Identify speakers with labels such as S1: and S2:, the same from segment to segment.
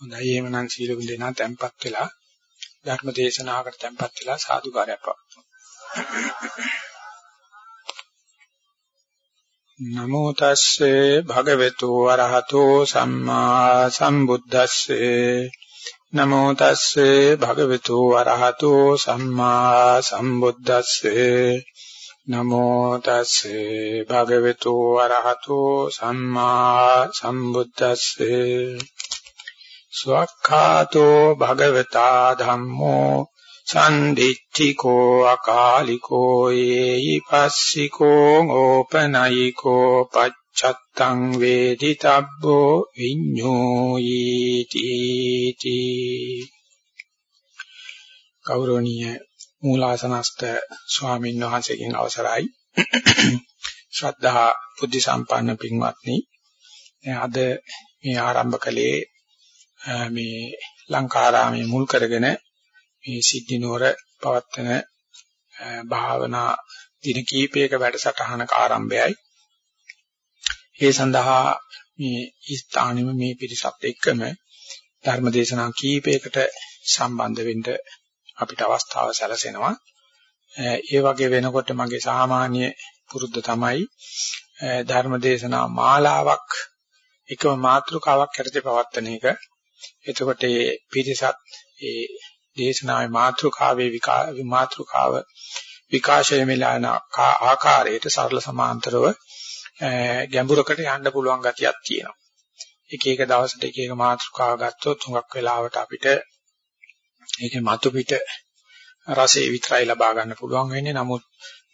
S1: හොඳයි එහෙමනම් සීල විඳිනා tempත් වෙලා ධර්ම දේශනාවකට tempත් වෙලා සාදුකාරයක් පවතුන. නමෝ තස්සේ භගවතු වරහතෝ සම්මා සම්බුද්දස්සේ. නමෝ තස්සේ භගවතු වරහතෝ සම්මා සම්බුද්දස්සේ. නමෝ තස්සේ භගවතු වරහතෝ සම්මා සම්බුද්දස්සේ. ස්වක්ඛාතෝ භගවතා ධම්මෝ සම්දිච්චිකෝ අකාලිකෝ යේහි පස්සිකෝ ඕපනයිකෝ පච්චත්තං වේදිතබ්බෝ විඤ්ඤෝයීති කෞරණීය මූලාසනස්ත ස්වාමීන් වහන්සේගෙන් අවසරයි. ශ්‍රද්ධා බුද්ධ සම්පන්න පින්වත්නි අද මේ ආරම්භ කළේ මේ ලංකාරාමයේ මුල් කරගෙන මේ සිද්ධි නුවර පවත්වන භාවනා දින කීපයක වැඩසටහනක ආරම්භයයි. ඒ සඳහා මේ ස්ථානෙම මේ පිරිසත් එක්කම ධර්ම දේශනා කීපයකට සම්බන්ධ වෙන්න අපිට අවස්ථාව සැලසෙනවා. ඒ වගේ වෙනකොට මගේ සාමාන්‍ය පුරුද්ද තමයි ධර්ම දේශනා මාලාවක් එකම මාතෘකාවක් යටතේ පවත්වන එක. එතකොට මේ පිරිසත් ඒ දේශනාවේ මාතෘකාවේ මාතෘකාව විකාශය මෙලන ආකාරයට සරල සමාන්තරව ගැඹුරකට යන්න පුළුවන් ගතියක් තියෙනවා. එක එක දවසට එක එක මාතෘකාව ගත්තොත් හුඟක් වෙලාවට අපිට ඒකේ මතු පිට රසය විතරයි ලබා ගන්න පුළුවන් වෙන්නේ. නමුත්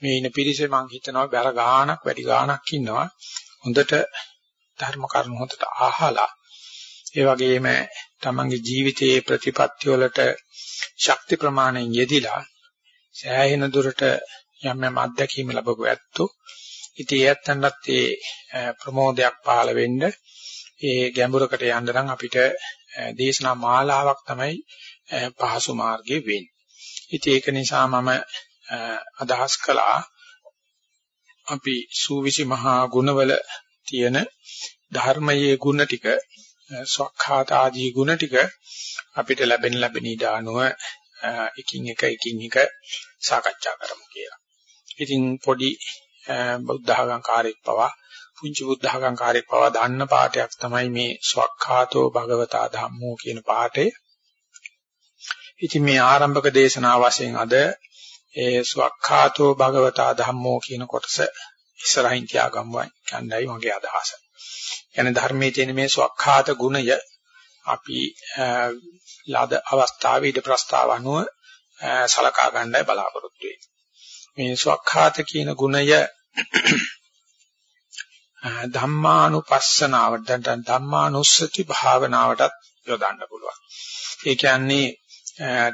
S1: මේ ඉන පිරිසේ මම හිතනවා බැර ගාණක් වැඩි ගාණක් ඉන්නවා. හොඳට ධර්ම කරුණු හොඳට අහලා ඒ වගේම තමන්ගේ ජීවිතයේ ප්‍රතිපත්ති වලට ශක්ති ප්‍රමාණයෙන් යෙදිලා සෑහෙන දුරට යම් යම් අත්දැකීම් ලැබපු ඇත්තෝ ඉතින් ඒ ඇත්තන්ටත් ඒ ප්‍රමෝදයක් පහළ වෙන්න ඒ ගැඹුරකට යන්න නම් අපිට දේශනා මාලාවක් තමයි පහසු මාර්ගයේ වෙන්නේ. ඉතින් ඒක නිසා මම අදහස් කළා අපි සූවිසි මහා ගුණවල තියෙන ධර්මයේ ගුණ ටික සක්ඛාත ආදී ගුණ ටික අපිට ලැබෙන ලැබෙන ඊට අනුව එකින් එක එකින් එක සාකච්ඡා කරමු කියලා. ඉතින් පොඩි බුද්ධඝං කාර්යයක් පවා පුංචි බුද්ධඝං කාර්යයක් පවා දාන්න පාඩයක් තමයි මේ සක්ඛාතෝ භගවතා ධම්මෝ කියන පාඩේ. ඉතින් මේ ආරම්භක දේශනාව වශයෙන් අද ඒ සක්ඛාතෝ භගවතා ධම්මෝ කියන කොටස ඉස්සරහින් තියාගමු යන්නයි මගේ අදහස. කියන්නේ ධර්මයේ තියෙන මේ ස්වකහාත ගුණය අපි ලද අවස්ථාවේ ඉද ප්‍රස්තාව අනුව සලකා ගන්නයි බලාපොරොත්තු වෙන්නේ. මේ ස්වකහාත කියන ගුණය ධම්මානුපස්සනාවට ධම්මානුස්සති භාවනාවටත් යොදන්න පුළුවන්. ඒ කියන්නේ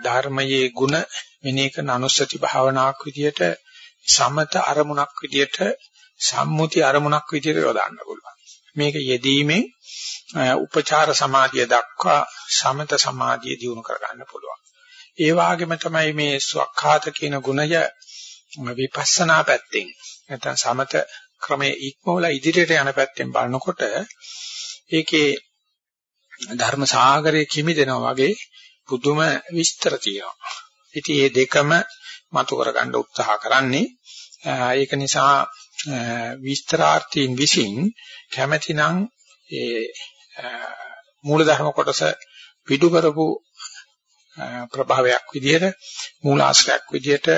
S1: ධර්මයේ ගුණ මෙනේක අනුස්සති භාවනාවක් විදියට සමත අරමුණක් විදියට සම්මුති අරමුණක් විදියට යොදන්න පුළුවන්. මේක යෙදීමෙන් උපචාර සමාධිය දක්වා සමත සමාධිය දියුණු කරගන්න පුළුවන්. ඒ වගේම තමයි මේ ස්වකහාත කියන ගුණය විපස්සනා පැත්තෙන් නැත්නම් සමත ක්‍රමයේ ඉක්මවලා ඉදිරියට යන පැත්තෙන් බලනකොට ඒකේ ධර්ම සාගරයේ කිමිදෙනවා වගේ පුදුම විස්තර තියෙනවා. ඉතින් මේ දෙකම මතු කරගන්න උත්සාහ කරන්නේ ඒක නිසා විස්තරාර්ථීන් විසින් කැමැතිනම් ඒ මූලධර්ම කොටස පිටු කරපු ප්‍රභාවයක් විදිහට මූලාශ්‍රයක් විදිහට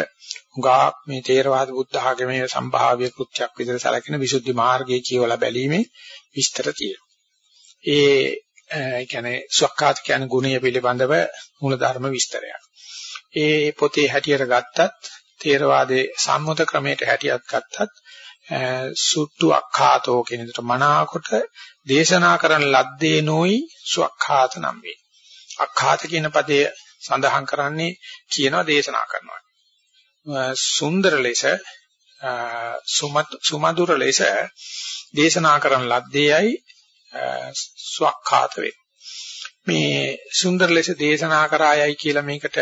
S1: උගා මේ තේරවාද බුද්ධ ආගමේ සම්භාව්‍ය කෘත්‍යයක් විදිහට සැලකෙන විසුද්ධි මාර්ගයේ කියවලා බැලීමේ විස්තර තියෙනවා. ඒ කියන්නේ සක්කාත කියන ගුණය පිළිබඳව මූලධර්ම විස්තරයක්. ඒ පොතේ හැටියට ගත්තත් තේරවාදයේ සම්මත ක්‍රමයට හැටියට ගත්තත් සුට්ටු අක්ඛාතෝ කියන විදිහට මනාකොට දේශනා කරන ලද්දේ නොයි සුක්ඛාත නම් වේ. අක්ඛාත කියන පදය සඳහන් කරන්නේ කියනවා දේශනා කරනවා. සුන්දර ලෙස සුමధుර ලෙස දේශනා කරන ලද්දේයි සුක්ඛාත වේ. මේ සුන්දර ලෙස දේශනා කරායයි කියලා මේකට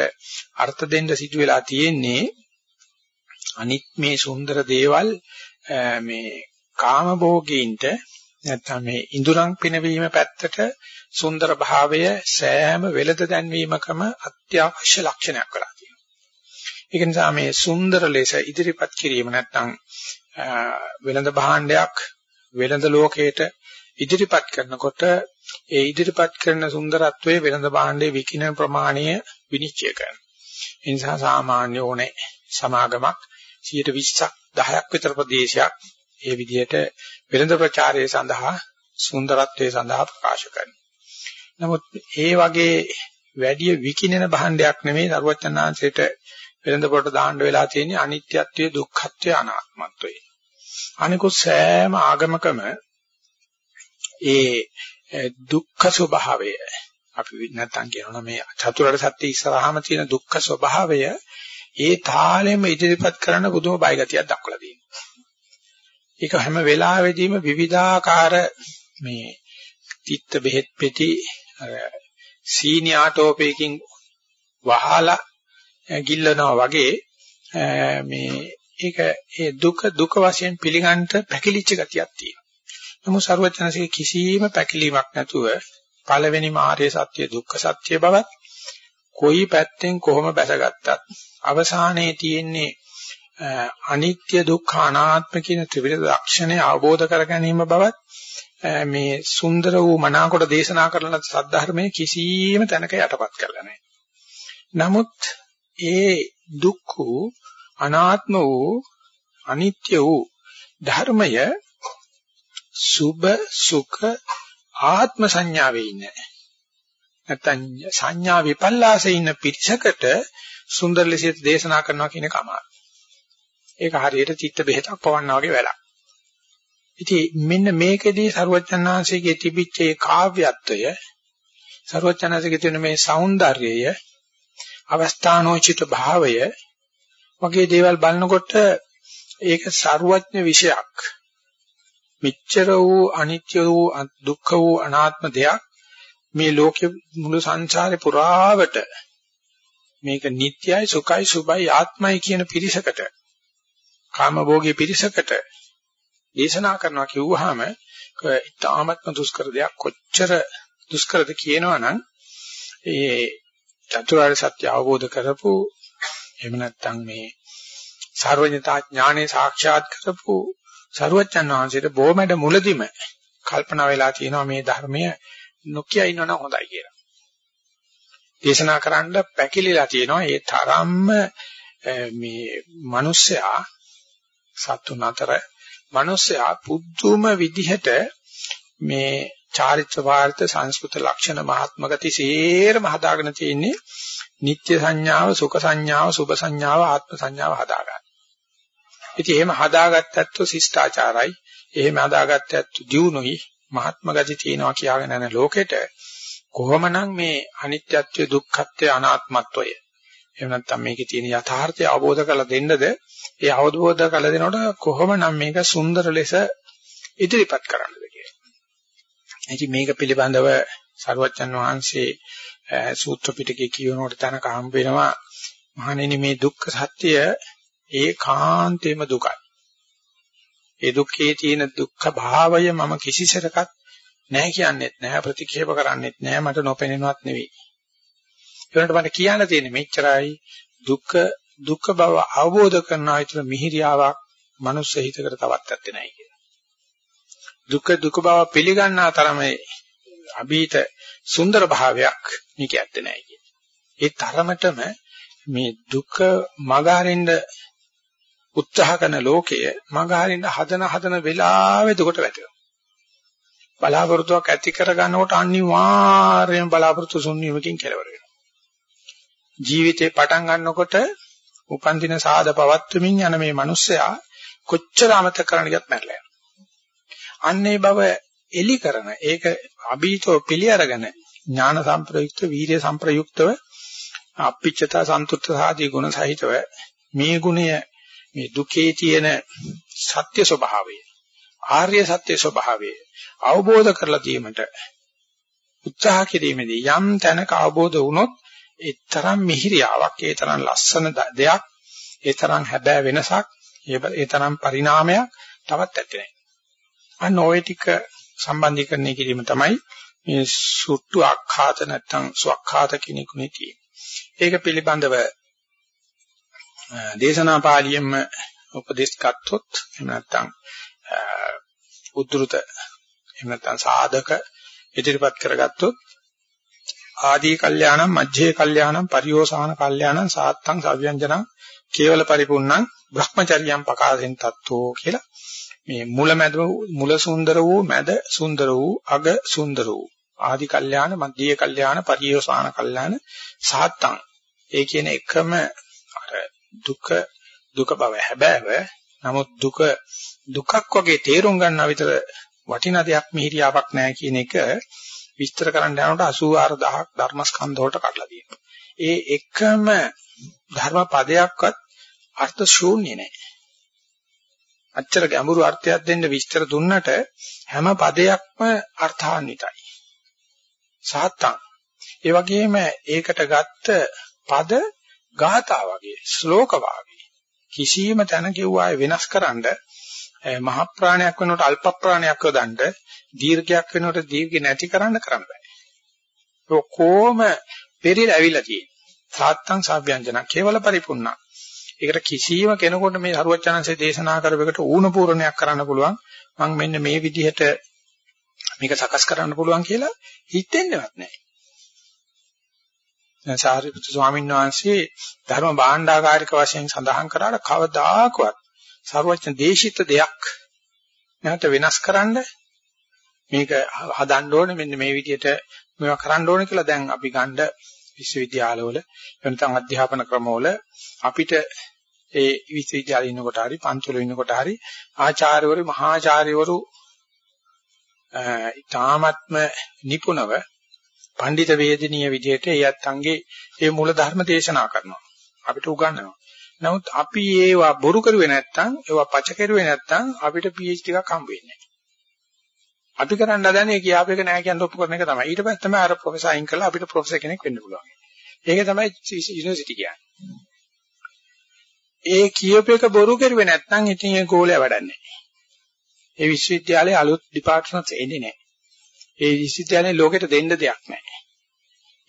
S1: අර්ථ දෙන්න සිදු වෙලා තියෙන්නේ අනිත් මේ සුන්දර දේවල් මේ කාම භෝගීන්ට නැත්නම් මේ ඉඳුරන් පිනවීම පැත්තට සුන්දර භාවය සෑම වෙලද දැන්වීමකම අත්‍යවශ්‍ය ලක්ෂණයක් වෙලා තියෙනවා. ඒක නිසා මේ සුන්දර ලෙස ඉදිරිපත් කිරීම නැත්නම් වෙළඳ භාණ්ඩයක් වෙළඳ ලෝකයට ඉදිරිපත් කරනකොට ඒ ඉදිරිපත් කරන සුන්දරත්වයේ වෙළඳ භාණ්ඩයේ විකින ප්‍රමාණය විනිශ්චය කරනවා. ඒ නිසා සාමාන්‍ය ඕනේ සමාගමක් 120ක් 10ක් විතර ප්‍රදේශයක් ඒ විදිහට වෙළඳ ප්‍රචාරය සඳහා සුන්දරත්වයේ සඳහා ප්‍රකාශ කරනවා. නමුත් ඒ වගේ වැඩි විකිනෙන භාණ්ඩයක් නෙමෙයි සරුවචනාංශයට වෙළඳ පොට දාන්න වෙලා තියෙන්නේ අනිත්‍යත්වයේ දුක්ඛත්වයේ අනාත්මත්වයේ. අනිකුත් සෑම ආගමකම ඒ දුක්ඛ ස්වභාවය අපි නැත්තම් කියනවා මේ චතුරාර්ය සත්‍ය ඉස්සරහාම තියෙන දුක්ඛ ස්වභාවය ඒ තාලෙම ඉදිරිපත් කරන්න පුදුම බයගතියක් දක්වලා තියෙනවා. ඒක හැම වෙලාවෙදීම විවිධාකාර මේ තිත්ත බෙහෙත් පෙති සීනියාටෝපේකින් වහලා ගිල්ලනවා වගේ මේ ඒක ඒ දුක දුක වශයෙන් පිළිගන්න පැකිලිච්ච ගතියක් තියෙනවා. නමුත් ਸਰවඥාසික කිසිම පැකිලීමක් නැතුව පළවෙනි මාර්ය සත්‍ය දුක්ඛ සත්‍ය බවත් කොයි පැත්තෙන් කොහොම බැසගත්තත් අවසානයේ තියෙන්නේ අනිත්‍ය දුක්ඛ අනාත්ම කියන ත්‍රිවිධ ලක්ෂණය අවබෝධ කර ගැනීම බවත් මේ සුන්දර වූ මනාකොට දේශනා කරන සද්ධර්මයේ කිසියම් තැනක යටපත් කරලා නැහැ. නමුත් ඒ දුක්ඛ අනාත්ම වූ අනිත්‍ය වූ ධර්මය සුභ සුඛ ආත්ම සංඥාවේ ඉන්නේ. නැත්නම් සංඥා විපල්ලාසයේ ඉන්න පිරිසකට සුන්දර ලෙස දේශනා කරනවා කියන කමාව. ඒක හරියට චිත්ත බෙහෙතක් පවන්නා වගේ වැඩක්. ඉතින් මෙන්න මේකෙදී සරුවචනාංශයේ තිබිච්ච ඒ කාව්‍යත්වය සරුවචනාංශයේ තියෙන මේ సౌందර්යය අවස්ථානෝචිත භාවය වගේ දේවල් බලනකොට ඒක ਸਰුවඥ විෂයක්. මිච්ඡර වූ අනිත්‍ය වූ දුක්ඛ වූ අනාත්ම දෙයක් මේ ලෝකෙ මුළු සංසාරේ පුරාවට මේක නිට්යයි සුඛයි සුභයි ආත්මයි කියන පිරිසකට කාමභෝගී පිරිසකට දේශනා කරනවා කිව්වහම ඉතාමත්ම දුෂ්කර දෙයක්. කොච්චර දුෂ්කරද කියනවනම් ඒ චතුරාර්ය සත්‍ය අවබෝධ කරපු එහෙම නැත්නම් මේ සර්වඥතා ඥානෙ සාක්ෂාත් කරපු සරුවච්චන් වහන්සේට බොමැඩ මුලදිම කල්පනා වෙලා තියෙනවා මේ ධර්මය නොකිය ඉන්නවනම් හොඳයි කියලා. දේශනා කරන්න පැකිලිලා තියෙනවා ඒ තරම්ම මේ මිනිස්සයා සතුන් අතර මිනිස්සයා පුදුම විදිහට මේ චාරිත්‍ර වාර්ථ සංස්කෘත ලක්ෂණ මහත්ම ගති සේරම හදාගෙන තියෙන්නේ නිත්‍ය සංඥාව සුඛ සංඥාව සුභ සංඥාව ආත්ම සංඥාව හදාගන්න. ඉතින් එහෙම හදාගත්තත් ශිෂ්ටාචාරයි එහෙම හදාගත්තත් දියුණුයි මහත්ම ගති තියෙනවා කියාගෙන යන ලෝකෙට කොහොමනම් මේ අනිත්‍යත්වය දුක්ඛත්වය අනාත්මත්වය එහෙම නැත්නම් මේකේ තියෙන යථාර්ථය අවබෝධ කරලා දෙන්නද ඒ අවබෝධ කරලා දෙනකොට කොහොමනම් මේක සුන්දර ලෙස ඉදිරිපත් කරන්නද කියලා. ඉතින් මේක පිළිබඳව සරුවච්චන් වහන්සේ සූත්‍ර පිටකේ කියනකොට තනක හම්බ වෙනවා මහණෙනි මේ දුක්ඛ සත්‍ය ඒකාන්තේම දුකයි. ඒ දුක්ඛේ තියෙන දුක්ඛ භාවය මම කිසිසරකත් නැහැ කියන්නෙත් නැහැ ප්‍රතික්ෂේප කරන්නෙත් නැහැ මට නොපෙනෙනවත් නෙවෙයි. ඒකට මට කියන්න තියෙන්නේ මෙච්චරයි දුක්ඛ දුක්ඛ බව අවබෝධ කරනා විතර මිහිරියාවක් මනුස්ස හිතකට තවත් ඇත්තේ නැහැ කියලා. දුක්ඛ දුක්ඛ බව පිළිගන්නා තරමේ අභීත සුන්දර භාවයක් මේක ඇත්තේ නැහැ කියන්නේ. ඒ තරමටම මේ දුක මගහරින්න උත්සාහ කරන ලෝකය මගහරින්න හදන හදන වෙලාවෙ දුකට වැටෙනවා. බලාපොරොත්තුවක් ඇති කර ගන්නකොට අනිවාර්යයෙන් බලාපොරොත්තු ශුන්‍යමකින් කෙලවර වෙනවා. ජීවිතේ පටන් ගන්නකොට උපන් දින සාද පවත්වමින් යන මේ මිනිස්සයා කොච්චර අමතක කරන්න ගියත් මැරලා යනවා. අන්නේ බව එලි කරන ඒක අභීතෝ පිළි අරගෙන ඥාන සම්ප්‍රයුක්ත වීර්ය සම්ප්‍රයුක්තව අපිච්චතා සන්තුෂ්ත සාදී ගුණ සහිතව මේ ගුණය මේ දුකේ තියෙන සත්‍ය ස්වභාවය ආර්ය සත්‍ය ස්වභාවය අවබෝධ කරලා දීමට උත්සාහ කිරීමේදී යම් තැනක අවබෝධ වුණොත් ඒ තරම් මිහිරියාවක් ඒ තරම් ලස්සන දෙයක් ඒ තරම් හැබෑ වෙනසක් ඒ තරම් පරිණාමයක් තවත් ඇත්තේ නැහැ. අන්න ওই ටික සම්බන්ධීකරණය කිරීම තමයි මේ සුට්ටු අක්ඛාත නැත්නම් ස්වක්ඛාත කිනිකුනේ තියෙන්නේ. ඒක පිළිබඳව දේශනා පාළියෙම උපදේශ ගත්තොත් එහෙම නැත්නම් උද්දෘත එහෙම නැත්නම් සාධක ඉදිරිපත් කරගත්තොත් ආදී කල්යාණම් මජ්ජේ කල්යාණම් පරියෝසాన කල්යාණම් සාත්තං සව්‍යංජනං කේවල පරිපූර්ණං බ්‍රහ්මචර්යම් පකාසෙන් තත්ත්වෝ කියලා මේ මුල මැද මුල සුන්දර වූ මැද සුන්දර වූ අග සුන්දර වූ ආදි කල්යාණ මධ්‍ය කල්යාණ පරියෝසాన කල්යාණ සාත්තං. ඒ කියන එකම අර දුක දුක බව හැබෑව නමුත් දුක දුකක් වගේ තේරුම් ගන්නා විතර වටිනා දෙයක් මිහිරියාවක් නැහැ කියන එක විස්තර කරන්න යනකොට 84000ක් ධර්මස්කන්ධ වලට කඩලා තියෙනවා. ඒ එකම ධර්ම පදයක්වත් අර්ථ ශූන්‍ය නැහැ. අච්චර ගැඹුරු අර්ථයක් දෙන්න විස්තර දුන්නට හැම පදයක්ම අර්ථාන්විතයි. සාත්තං. ඒ වගේම ඒකට ගත්ත පද ගාථා වගේ ශ්ලෝක වාගේ කිසියම් තැන කිව්වාය වෙනස්කරනද මහ ප්‍රාණයක් වෙනකොට අල්ප ප්‍රාණයක් යොදන්න දීර්ඝයක් වෙනකොට දීර්ඝ නැති කරන්න කරන්න බෑ. ඔක්කොම පෙරිලා ඇවිල්ලා තියෙන්නේ. සාත්තං සාභ්‍යංජන කේවල පරිපූර්ණ. ඒකට කිසියම් කෙනෙකුට මේ හරුවචනන්සේ දේශනා කරපෙකට ඌණ පූර්ණයක් කරන්න පුළුවන්. මම මෙන්න මේ විදිහට මේක සකස් කරන්න පුළුවන් කියලා හිතෙන්නේවත් නැහැ. සාරිපුත්තු ස්වාමීන් වහන්සේ ධර්ම භාණ්ඩාකාරික වශයෙන් සඳහන් කරාට කවදාකවත් සර්වඥ දේශිත දෙයක් නැවත වෙනස්කරන්න මේක හදන්න ඕනේ. මෙන්න මේ විදිහට මේවා කරන්න ඕනේ කියලා දැන් අපි ගන්න විශ්වවිද්‍යාලවල එනතන් අධ්‍යාපන ක්‍රමවල අපිට ඒ විශ්වවිද්‍යාලේ ඉන්නකොට හරි පන්තිවල ඉන්නකොට හරි ආචාර්යවරු මහාචාර්යවරු ඊ타ත්ම නිපුණව පඬිත වේදිනිය විදිහට ඒ අත්ංගේ ඒ මූල ධර්ම දේශනා කරනවා අපිට උගන්වනවා නමුත් අපි ඒවා බොරු කරුවේ නැත්නම් ඒවා පච කරුවේ නැත්නම් අපිට PhD එකක් හම්බ වෙන්නේ නැහැ. අපි කරන්න හදන්නේ කියාපේක නැහැ කියන ඔප්පු කරන එක තමයි. ඊට පස්සේ තමයි අර ප්‍රොෆෙසර් අයින් කරලා අපිට ප්‍රොෆෙසර් කෙනෙක් වෙන්න පුළුවන්. ඒක තමයි යුනිවර්සිටි කියන්නේ. ඒ කියපේක බොරු කරුවේ නැත්නම් ඉතින් ඒ ගෝලයා වැඩන්නේ නැහැ. ඒ විශ්වවිද්‍යාලයේ අලුත් ඩිපාර්ට්මන්ට්ස් එන්නේ නැහැ. ඒ විශ්වවිද්‍යාලේ ලෝකෙට දෙන්න දෙයක් නැහැ.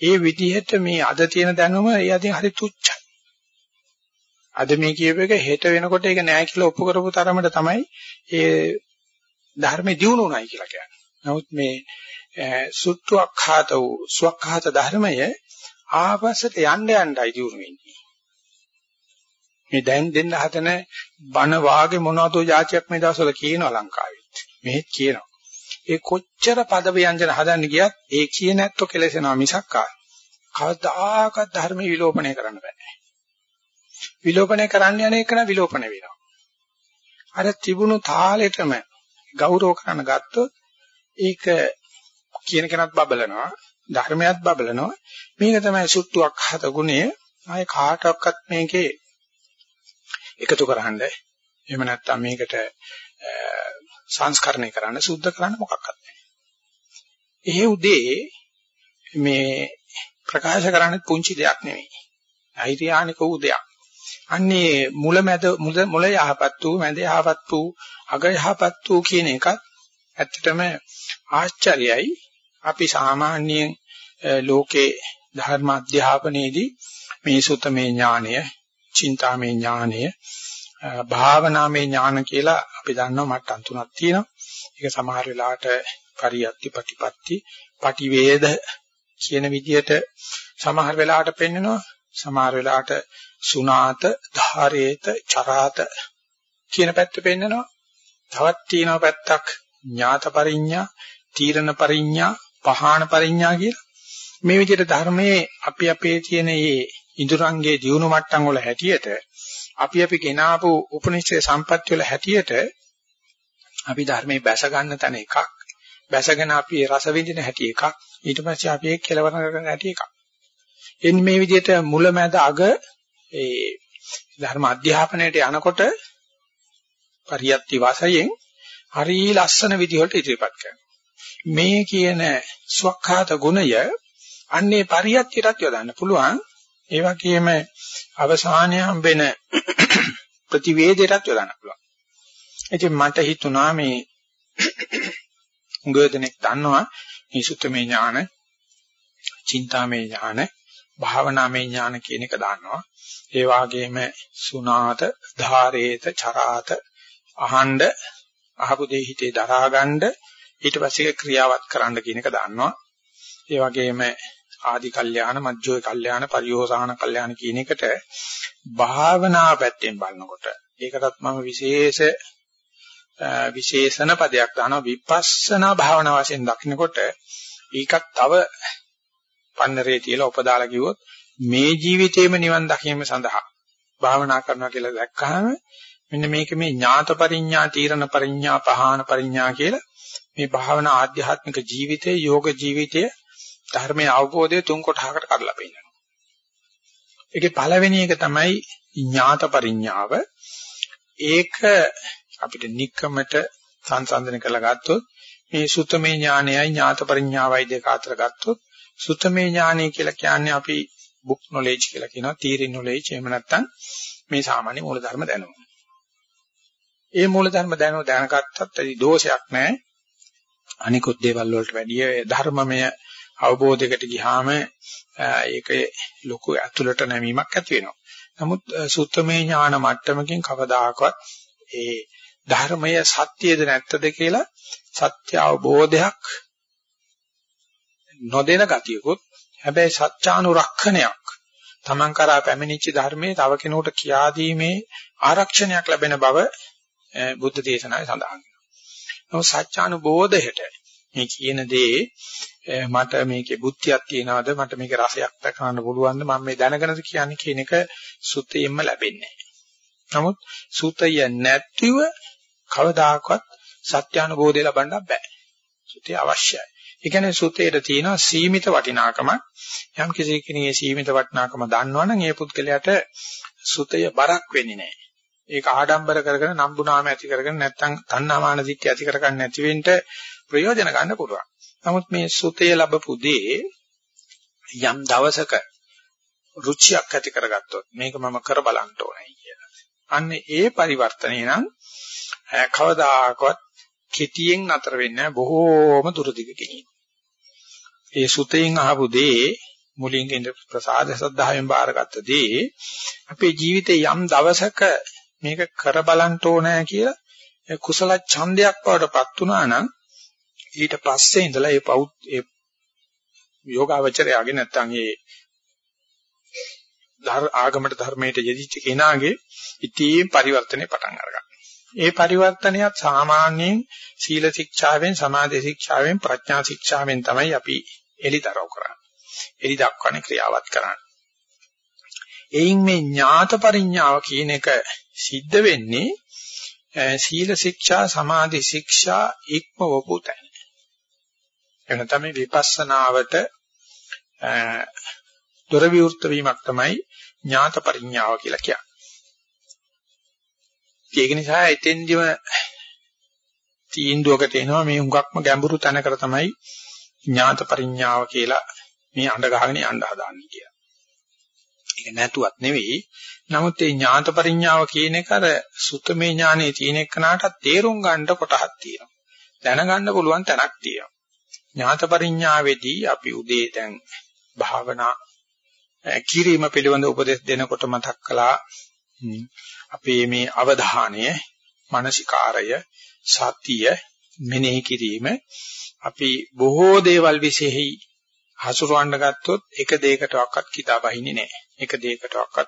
S1: ඒ විදිහට මේ අද තියෙන දැනුම ඒ අදින් හරි තුච්චයි. අද මේ කියප එක හෙට වෙනකොට ඒක නෑ කියලා ඔප්පු කරපු තරමට තමයි ඒ ධර්මේ දියුණු උනායි කියලා කියන්නේ. නමුත් මේ සුත්තු අඛාත වූ ස්වඛාත ධර්මය ආපස්සට යන්න යන්නයි දියුණු වෙන්නේ. මේ දැන් දෙන්න හදන බණ වාගේ මොනවදෝ જાතියක් මේ දවස්වල කියනවා ලංකාවෙත්. මෙහෙත් කියනවා. ඒ කොච්චර පද ව්‍යංජන හදන්න ගියත් ඒ කියන ඇත්තෝ කෙලෙසෙනවා මිසක් කවදාකවත් ධර්ම විලෝපනය කරන්න බෑ. විලෝපනය කරන්න යන එක න විලෝපන වෙනවා. අර තිබුණු තාලෙටම ගෞරව කරන ගත්තොත් ඒක කියන කෙනත් බබලනවා ධර්මයක් බබලනවා මේක තමයි සුට්ටුවක් හත ගුණය ආයේ කාටවත් මේකේ එකතු කරන්න එහෙම නැත්නම් මේකට සංස්කරණය කරන්න සුද්ධ කරන්න මොකක්වත් නැහැ. එහෙ උදේ මේ ප්‍රකාශ කරන්නේ පුංචි දෙයක් නෙවෙයි. ධෛර්යානික වූ දෙයක්. අන්නේ මුල මැද මුල යහපත් වූ මැද යහපත් වූ අග යහපත් වූ කියන එකත් ඇත්තටම ආශ්චර්යයි අපි සාමාන්‍යයෙන් ලෝකේ ධර්ම අධ්‍යාපනයේදී මේ සුතමේ ඥානය, චින්තාමේ ඥානය, භාවනාමේ ඥාන කියලා අපි දන්නවා මට්ටම් තුනක් තියෙනවා. ඒක සමහර වෙලාවට පරියත්ති ප්‍රතිපatti, පටිවේද කියන විදිහට සමහර වෙලාවට පෙන්නනවා. සමහර වෙලාවට සුනාත, ධාරේත, චරාත කියන පැත්ත පෙන්නනවා. තවත් තියෙනවා පැත්තක් ඥාත පරිඥා, තීරණ පරිඥා, පහාන පරිඥා කියලා. මේ විදිහට ධර්මයේ අපි අපේ තියෙන මේ ඉඳුරංගේ දියුණු මට්ටම් වල හැටියට අපි අපි ගෙනාවු උපනිෂේ සම්පත්‍ය වල හැටියට අපි ධර්මයේ බැස ගන්න තැන එකක් බැසගෙන අපි රස විඳින හැටි එකක් ඊට පස්සේ අපි ඒක කෙලවර කරන හැටි එකක් එන්නේ මේ විදිහට මුල මැද අග ඒ ධර්ම අධ්‍යාපනයට යනකොට පරියත්ති වාසයෙන් හරි ලස්සන විදිහට ඉදිරිපත් කරනවා. මේ කියන ස්වකහාත ගුණය අන්නේ පරියත්තියටත් යොදන්න පුළුවන්. ඒ වගේම අවසානයේ හම්බෙන ප්‍රතිවේදයටත් යොදන්න පුළුවන්. ඉතින් මට හිතුණා මේ උගදෙනෙක් දන්නවා මේ සුත්තමේ ඥාන, චින්තාමේ ඥාන, භාවනාමේ ඥාන කියන එක දන්නවා. ඒ වගේම සුනාත, ධාරේත, චරාත, අහඬ, අහපු දෙය හිතේ දරාගන්න ඊට පස්සේ ක්‍රියාවත් කරන්න කියන එක දන්නවා. ඒ වගේම ආදි කල්යාණ, මජ්ජෝ කල්යාණ, පරියෝසాన කල්යාණ කියන එකට භාවනා පැත්තෙන් බලනකොට ඒකටත් මම විශේෂ විශේෂණ පදයක් දානවා. විපස්සනා භාවනා වශයෙන් දකින්නකොට ඒකත් තව පන්නරේ තියලා උපදාලා කිව්වොත් මේ ජීවිතේම නිවන් දකීම සඳහා භාවනා කරනවා කියලා දැක්කහම මෙන්න මේක මේ ඥාත පරිඥා, තීරණ පරිඥා, පහාන පරිඥා කියලා මේ භාවනා ආධ්‍යාත්මික ජීවිතයේ යෝග ජීවිතයේ ධර්මයේ අවබෝධය තුන් කොටහකට කඩලා පෙන්නනවා. ඒකේ පළවෙනි එක තමයි ඥාත පරිඥාව. ඒක අපිට නික්කමට සංසන්දනය කරලා ගත්තොත් මේ සුතමේ ඥානයයි ඥාත පරිඥාවයි දෙක අතර ගත්තොත් සුතමේ ඥානය කියලා කියන්නේ අපි බුක් නොලෙජ් කියලා කියනවා තියරි නොලෙජ් එහෙම නැත්නම් මේ සාමාන්‍ය මූලධර්ම දැනුම. ඒ මූලධර්ම දැනුම දැනගත්තත් ඇති දෝෂයක් නැහැ. අනිකුත් දේවල් වලට වැඩිය ධර්මමය අවබෝධයකට ගියාම ඒකේ ලොකු ඇතුළට නැමීමක් ඇති වෙනවා. නමුත් සුත්තමේ ඥාන මට්ටමකින් කවදාකවත් ඒ ධර්මය සත්‍යද නැත්තද කියලා සත්‍ය අවබෝධයක් නොදෙන ගතියකුත් හැබැයි සත්‍යානුරක්ෂණයක් Taman කරා පැමිණිච්ච ධර්මයේ තව කෙනෙකුට කියා දීමේ ආරක්ෂණයක් ලැබෙන බව බුද්ධ දේශනාවේ සඳහන් වෙනවා. නමුත් සත්‍යානුබෝධයට මේ කියන දේ මට මේකේ බුද්ධියක් තියනවාද මට මේකේ රසයක් දක්වන්න පුළුවන්ද මම මේ දැනගෙනද කියන්නේ කියන එක සුතයෙන්ම ලැබෙන්නේ නමුත් සුතය නැතිව කවදාකවත් සත්‍යානුබෝධය ලබන්න බෑ. සුතය අවශ්‍යයි. ඒ කියන්නේ සුතේට තියෙන සීමිත වටිනාකමක් යම් කිසි කෙනෙකුගේ සීමිත වටිනාකම දන්නවනම් ඒ පුද්ගලයාට සුතය බරක් වෙන්නේ නැහැ. ඒක ආඩම්බර කරගෙන නම්බුනාම ඇති කරගෙන නැත්නම් තණ්හාමාන දික්ක ඇති කරගන්න නැති වෙන්න ප්‍රයෝජන ගන්න පුළුවන්. නමුත් මේ සුතය ලැබපු දේ යම් දවසක රුචියක් ඇති කරගත්තොත් මේක මම කර බලන්න ඕනයි කියලා. අන්න ඒ පරිවර්තනය නම් කවදාකවත් කෙටියෙන් නතර වෙන්නේ බොහෝම දුරදිග ගෙනියන. ඒ සුතෙන් අහපු දේ මුලින් ඉඳ ප්‍රසාද සද්ධායෙන් බාරගත්ත දේ අපේ ජීවිතේ යම් දවසක මේක කර බලන්න ඕනෑ කියලා කුසල ඡන්දයක් බවටපත් වුණා නම් ඊට පස්සේ ඉඳලා ඒ පෞත් ඒ යෝගාවචරයගේ නැත්තම් ඒ ධර් ආගමට ධර්මයට යෙදිච්ච කෙනාගේ ඉතීම් පරිවර්තනේ පටන් අරගන්නවා. ඒ පරිවර්තනයත් සාමාන්‍යයෙන් සීල ශික්ෂාවෙන් සමාධි ශික්ෂාවෙන් ප්‍රඥා ශික්ෂාවෙන් තමයි අපි එලිතරව කරන්නේ. එලි දක්වන්නේ ක්‍රියාවත් කරන්නේ. එයින් මේ ඥාත පරිඥාව කියන එක සිද්ධ වෙන්නේ සීල ශික්ෂා සමාධි ශික්ෂා ඉක්මවපු තැන. එන තමයි විපස්සනාවට දොර විවෘත වීමක් තමයි ඥාත පරිඥාව කියලා කියන්නේ. ඒක නිසා එතෙන්දිම තීන්දුවකට එනවා මේ හුඟක්ම ගැඹුරු තැනකට තමයි ඥාත පරිඥාව කියලා මේ අඬ ගහගෙන යන්න හදාන්නේ කියලා. ඒක නැතුවත් නෙවෙයි. නමුත් මේ ඥාත පරිඥාව කියන එක අර සුත්තමේ ඥානෙ තියෙන එකනට තේරුම් ගන්න කොටහක් තියෙනවා. දැනගන්න පුළුවන් තැනක් තියෙනවා. ඥාත පරිඥාවේදී අපි උදේ දැන් භාවනා කිරීම පිළිබඳ උපදෙස් දෙනකොට මතක් කළා අපේ මේ අවධානය මානසිකාරය සතිය මෙනෙහි කිරීම අපි බොහෝ දේවල් විශේෂයි හසුරවන්න ගත්තොත් එක දෙයකටවත් කිතා බහින්නේ නැහැ. එක දෙයකටවත්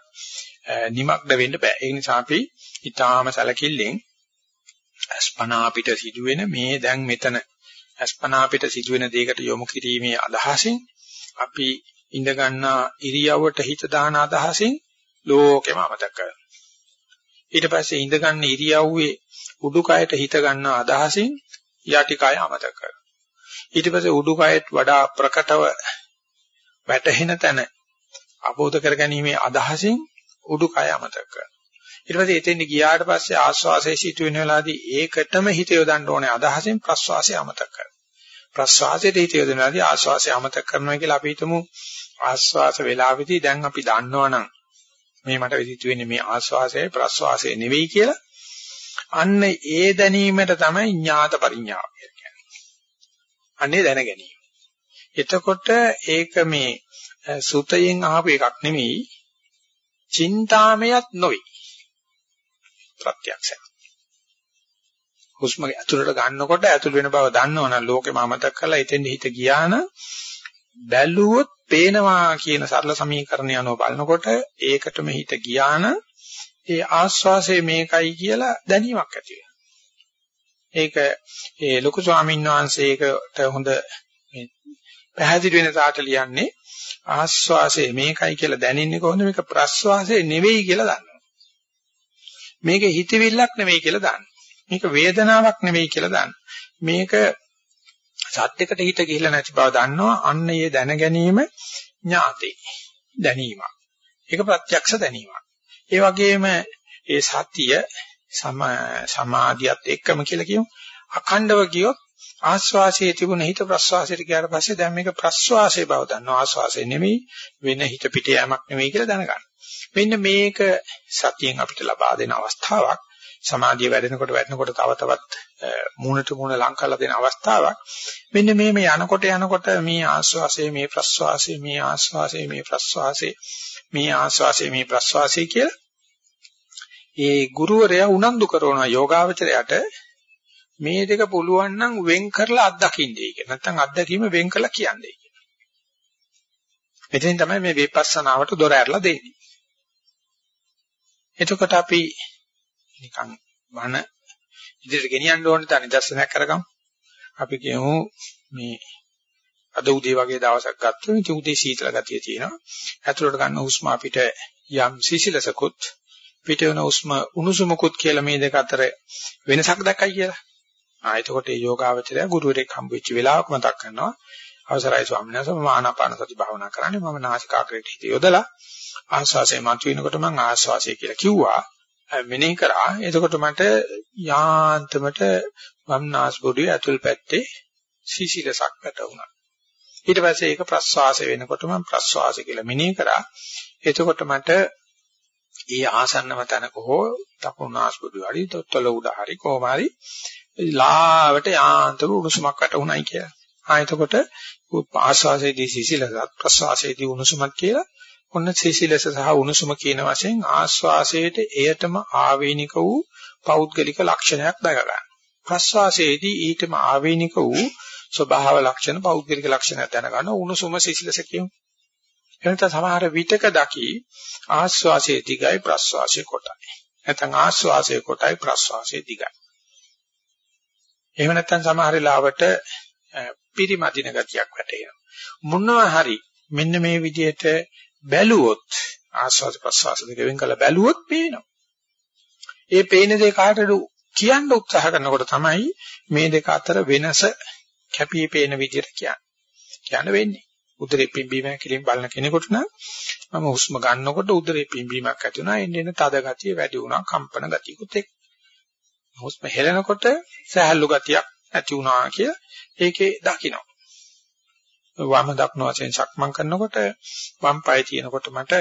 S1: නිමග්න වෙන්න බෑ. ඒ නිසා අපි ඊටාම සැලකිල්ලෙන් අස්පනා අපිට සිදුවෙන මේ දැන් මෙතන අස්පනා අපිට සිදුවෙන දෙයකට යොමු කිරීමේ අදහසින් අපි ඉඳ ගන්නා ඉරියව්වට හිත දාන අදහසින් ලෝකෙම අමතක කරනවා. ඊට පස්සේ ඉඳ ගන්න ඉරියව්වේ උඩුකයට හිත ගන්න අදහසින් යටිකය අමතක කරනවා. ඊට පස්සේ උඩුකයට වඩා ප්‍රකටව වැටහෙන තැන අවබෝධ කරගැනීමේ අදහසින් උඩුකය අමතක කරනවා. ඊට පස්සේ එතෙන් ගියාට පස්සේ ආස්වාසයේ සිටුවෙන වෙලාවේදී ඒකටම හිත යොදන්න ඕනේ අදහසින් ප්‍රස්වාසය අමතක කරනවා. ප්‍රස්වාසයේ හිත යොදන වෙලාවේදී ආස්වාසය අමතක කරනවා කියලා අපි හිතමු ආස්වාස වේලාවේදී දැන් අපි දන්නවනම් මේ මට විදිතු වෙන්නේ මේ ආස්වාසයයි ප්‍රස්වාසයයි නෙවෙයි කියලා අන්න ඒ දැනීමට තමයි ඥාත පරිඥාව කියලා කියන්නේ. අනේ දැන ගැනීම. එතකොට ඒක මේ සුතයෙන් ආපු එකක් නෙමෙයි, චින්තාමයත් නොවේ. ප්‍රත්‍යක්ෂයි. හුස්ම ඇතුළට ගන්නකොට ඇතුළ වෙන බව දන්නවනම් ලෝකෙම අමතක කරලා එතෙන් හිත ගියා නම් බැලුවොත් පේනවා කියන සරල සමීකරණය අනුව බලනකොට ඒකටම හිත ගියා නම් ඒ ආස්වාසය මේකයි කියලා දැනීමක් ඇති ඒක ඒ ලොකු ස්වාමීන් වහන්සේ ඒකට හොඳ මේ පැහැදිලි වෙන තාට ලියන්නේ ආස්වාසය මේකයි කියලා දැනෙන්නේ කොහොමද මේක ප්‍රස්වාසය නෙවෙයි කියලා දන්නවා. මේක හිතවිල්ලක් නෙවෙයි කියලා දන්නවා. මේක වේදනාවක් නෙවෙයි කියලා දන්නවා. මේක සත්‍යකට හිත ගිහිල්ලා නැති බව දන්නවා. අන්න ඒ දැන ගැනීම ඥාතේ දැනීමක්. ඒක ප්‍රත්‍යක්ෂ දැනීමක්. ඒ වගේම ඒ සතිය සමාධියත් එක්කම කියලා කියමු. අඛණ්ඩව කියොත් ආස්වාසයේ තිබුණ හිත ප්‍රස්වාසයට ගියාට පස්සේ දැන් මේක ප්‍රස්වාසයේ බව දන්නවා. ආස්වාසය නෙමෙයි වෙන හිත පිට යෑමක් නෙමෙයි කියලා දැනගන්න. මෙන්න මේක සතියෙන් අපිට ලබා දෙන අවස්ථාවක්. සමාධිය වැඩෙනකොට වැඩෙනකොට තව තවත් මූණට මූණ ලං කරලා දෙන අවස්ථාවක්. මෙන්න මේ මේ යනකොට යනකොට මේ ආස්වාසය මේ ප්‍රස්වාසය මේ ආස්වාසය මේ ප්‍රස්වාසය මේ ආස්වාසය මේ ප්‍රස්වාසය කියලා ඒ ගුරුවරයා උනන්දු කරන යෝගාවචරයට මේ දෙක පුළුවන් නම් වෙන් කරලා අත්දකින්නේ කියලා. නැත්නම් අත්දැකීම වෙන් කරලා කියන්නේ කියලා. එතෙන් තමයි මේ විපස්සනාවට දොර ඇරලා දෙන්නේ. එතකොට අපි නිකන් වන ඉදිරියට ගෙනියන්න ඕනේ තනි දර්ශනයක් කරගමු. අපි කියමු මේ අද උදේ වගේ දවසක් ගත්තොත් ඉතින් උදේ සීතල ගතිය තියෙනවා. ඇතුළට ගන්න හුස්ම අපිට යම් සිසිලසකුත් පිට වෙන හුස්ම උණුසුමකුත් කියලා මේ දෙක අතර වෙනසක් දැක්කයි කියලා. ආ එතකොට මේ යෝගාවචරය ගුරුවරයෙක් හම්බ වෙච්ච වෙලාවක මතක් කරනවා. අවසරයි ස්වාමීන් වහන්සේ මම ආනාපාන සති භාවනා කරන්නේ මම නාසිකාග්‍රේට හිත යොදලා ආස්වාසය මතුවෙනකොට මම ආස්වාසය කියලා කිව්වා. මෙනෙහි කරා. එතකොට මට යාන්තමට වම්නාස් බොඩිය ඇතුල් පැත්තේ සිසිලසක් වැටුණා. ඊට පස්සේ ඒක ප්‍රස්වාසය වෙනකොට මම ප්‍රස්වාසය කියලා මෙනෙහි කරා. එතකොට මට ඒ ආසන්නම තැනක හෝ තපුනාස් බොඩිය හරි තොල උඩ හරි කොහොම හරි ලාවට යාන්තම උණුසුමක් වැටුණයි කියලා. ආ එතකොට ආස්වාසයේදී සිසිලසත් ප්‍රස්වාසයේදී උණුසුමක් කියලා ඔන්න සිසිලස සහ උණුසුම කියන වශයෙන් ආස්වාසයේට එයටම ආවේනික වූ පෞද්ගලික ලක්ෂණයක් දැක ගන්න. ප්‍රස්වාසයේදී ඊටම ආවේනික වූ ස්වභාව ලක්ෂණ පෞද්ගලික ලක්ෂණ දැනගන්න උණුසුම සිසිලස කියමු. එනත සමහර විතක දකි ආස්වාසයේ දිගයි ප්‍රස්වාසයේ කොටයි. නැත්නම් ආස්වාසයේ කොටයි ප්‍රස්වාසයේ දිගයි. එහෙම නැත්නම් සමහර ලාවට පිරිමදින ගතියක් වැටෙනවා. මොනවා හරි මෙන්න මේ විදිහට බැලුවොත් ආස්වාද ප්‍රසවාස දෙක වෙන් කළ බැලුවොත් පේනවා. ඒ පේන දේ කාටද කියන්න උත්සාහ කරනකොට තමයි මේ දෙක අතර වෙනස කැපී පේන විදිහට කියන්නේ. කියන්න වෙන්නේ. උදරේ පිම්බීම කිලින් බලන කෙනෙකුට නම් මම හුස්ම ගන්නකොට උදරේ පිම්බීමක් ඇති වුණා. එන්න එන්න තද ගතිය වැඩි වුණා. කම්පන ගතියකුත් එක්ක. හුස්ම හෙලනකොට සහැල්ලු ගතියක් ඇති වුණා කිය ඒකේ දකින්න. වම දකුණු වශයෙන් සක්මන් කරනකොට වම් පාය තියෙනකොට මට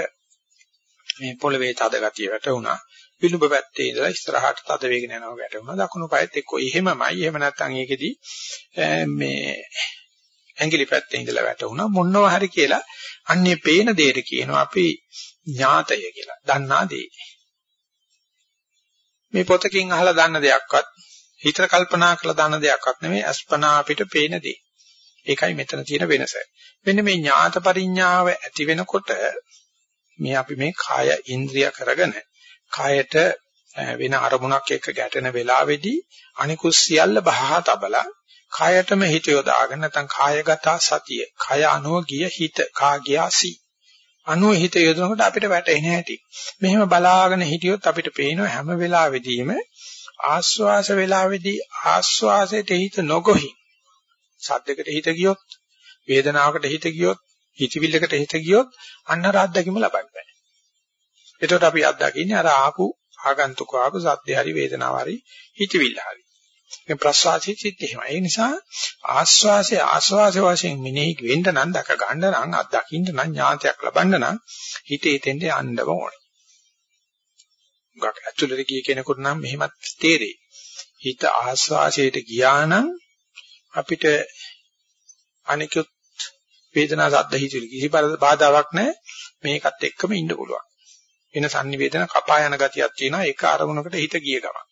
S1: මේ පොළවේ තද ගතිය වැටුණා. විලුඹ පැත්තේ ඉඳලා ඉස්සරහට තද වේගන යනවා වැටුණා. දකුණු පායත් එක්ක එහෙමමයි. එහෙම නැත්නම් ඒකෙදි මේ ඇඟිලි පැත්තේ ඉඳලා වැටුණා. මොනවා හරි කියලා අන්නේ පේන දෙයට කියනවා අපි ඥාතය කියලා. දන්නා දේ. මේ පොතකින් අහලා දන්න දෙයක්වත් හිතට කල්පනා කරලා දන්න දෙයක්වත් නෙමෙයි අස්පනා අපිට පේන දේ. ඒකයි මෙතන තියෙන වෙනස. මෙන්න මේ ඥාත පරිඥාව ඇති වෙනකොට මේ අපි මේ කාය ඉන්ද්‍රිය කරගෙන කායට වෙන අරමුණක් එක්ක ගැටෙන වෙලාවේදී අනිකුත් සියල්ල බහා තබලා කායයටම හිත යොදාගෙන නැත්නම් කායගත සතිය, කය අනුව ගිය හිත, කාගියාසි. අනුව හිත යොදනකොට අපිට වැටෙන හැටි. මෙහෙම බලාගෙන හිටියොත් අපිට පේනවා හැම වෙලාවෙදීම ආස්වාස වෙලාවේදී ආස්වාසයට හිත නොගොහි සද්දයකට හිත ගියොත්, වේදනාවකට හිත ගියොත්, හිතවිල්ලකට හිත ගියොත් අන්න අර අත්දැකීම ලබන්න බෑ. එතකොට අපි අත්දකින්නේ අර ආපු ආගන්තුක ආපු සද්දේ හරි වේදනාව හරි හිතවිල්ල හරි. මේ ප්‍රසවාසී සිත් එහෙමයි. ඒ නිසා ආස්වාසේ ආස්වාසේ වශයෙන් මිනෙහි වෙන්න නම් දක ගන්න නම් අත්දකින්න නම් ඥානයක් ලබන්න නම් හිතේ තෙන්ද යන්නම ඕනේ. ගක් ඇතුළට ගිය කෙනෙකුට නම් මෙහෙමත් තේරෙයි. හිත ආස්වාසයට ගියා නම් අපිට අනිකුත් වේදනා සද්ද හිතුවිලි කිසි බාධාවක් නැහැ. මේකත් එක්කම ඉන්න පුළුවන්. වෙන sannivedana කපා යන ගතියක් තියෙනවා ඒක අරමුණකට හිත ගිය ගමන්.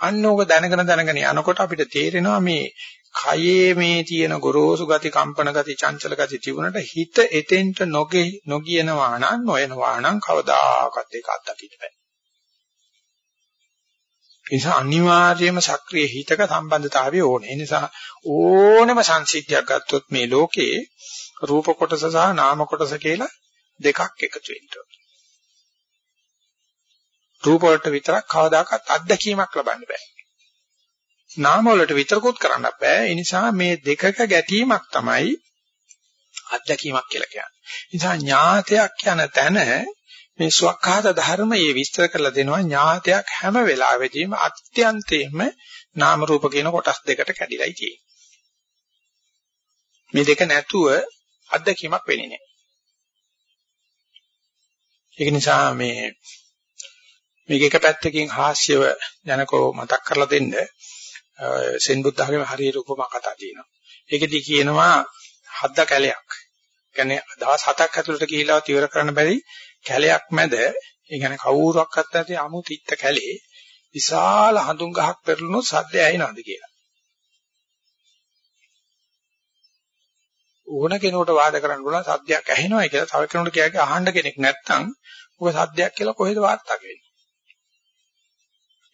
S1: අන්න ඕක දැනගෙන දැනගෙන යනකොට අපිට තේරෙනවා මේ කයේ මේ තියෙන ගොරෝසු ගති කම්පන ගති චංචල ගති තිබුණට හිත එතෙන්ට නොගේ නොගියනවා නම් නොයනවා නම් කවදාකවත් ඒක අත්දකින්න බෑ. ඒ නිසා අනිවාර්යයෙන්ම සක්‍රීය හිතක සම්බන්ධතාවය ඕනේ. ඒ නිසා ඕනම සංසිද්ධියක් ගත්තොත් මේ ලෝකේ රූප කොටස සහ නාම කොටස කියලා දෙකක් එකතු වෙන්න ඕනේ. රූප වලට විතරක් කවදාකවත් අත්දැකීමක් ලබන්න බෑ. නාම වලට විතරකුත් කරන්න බෑ. ඒ නිසා මේ දෙකක ගැටීමක් තමයි අත්දැකීමක් කියලා කියන්නේ. නිසා ඥාතයක් යන තැන මේ ස්වකහාත ධර්මයේ විස්තර කරලා දෙනවා ඥාතයක් හැම වෙලාවෙදීම අත්‍යන්තයෙන්ම නාම රූප කියන කොටස් දෙකට කැඩිලායි තියෙන්නේ. මේ දෙක නැතුව අත්දැකීමක් වෙන්නේ නැහැ. ඒක නිසා මේ මේක එක පැත්තකින් හාස්‍යව ජනකෝ මතක් කරලා දෙන්න සෙන් බුද්ධ학ම හරියට උපමා කතා තියෙනවා. ඒකෙදි කියනවා හද්ද කැලයක්. කියන්නේ දවස් 7ක් ඇතුළත ගිහිලා ඉවර කරන්න බැරි කැලයක් මැද ඒ කියන්නේ කවුරුවක්වත් නැති අමු තිත්ත කැලේ විශාල හඳුන් ගහක් පෙරළුණොත් සද්ද ඇහෙනවද කියලා. ඕන කෙනෙකුට වාද කරන්න පුළුවන් සද්දයක් ඇහෙනවයි කියලා තව කෙනෙකුට කියකේ අහන්න කෙනෙක් නැත්නම් ඔබ සද්දයක් කියලා කොහෙද වාර්තා වෙන්නේ?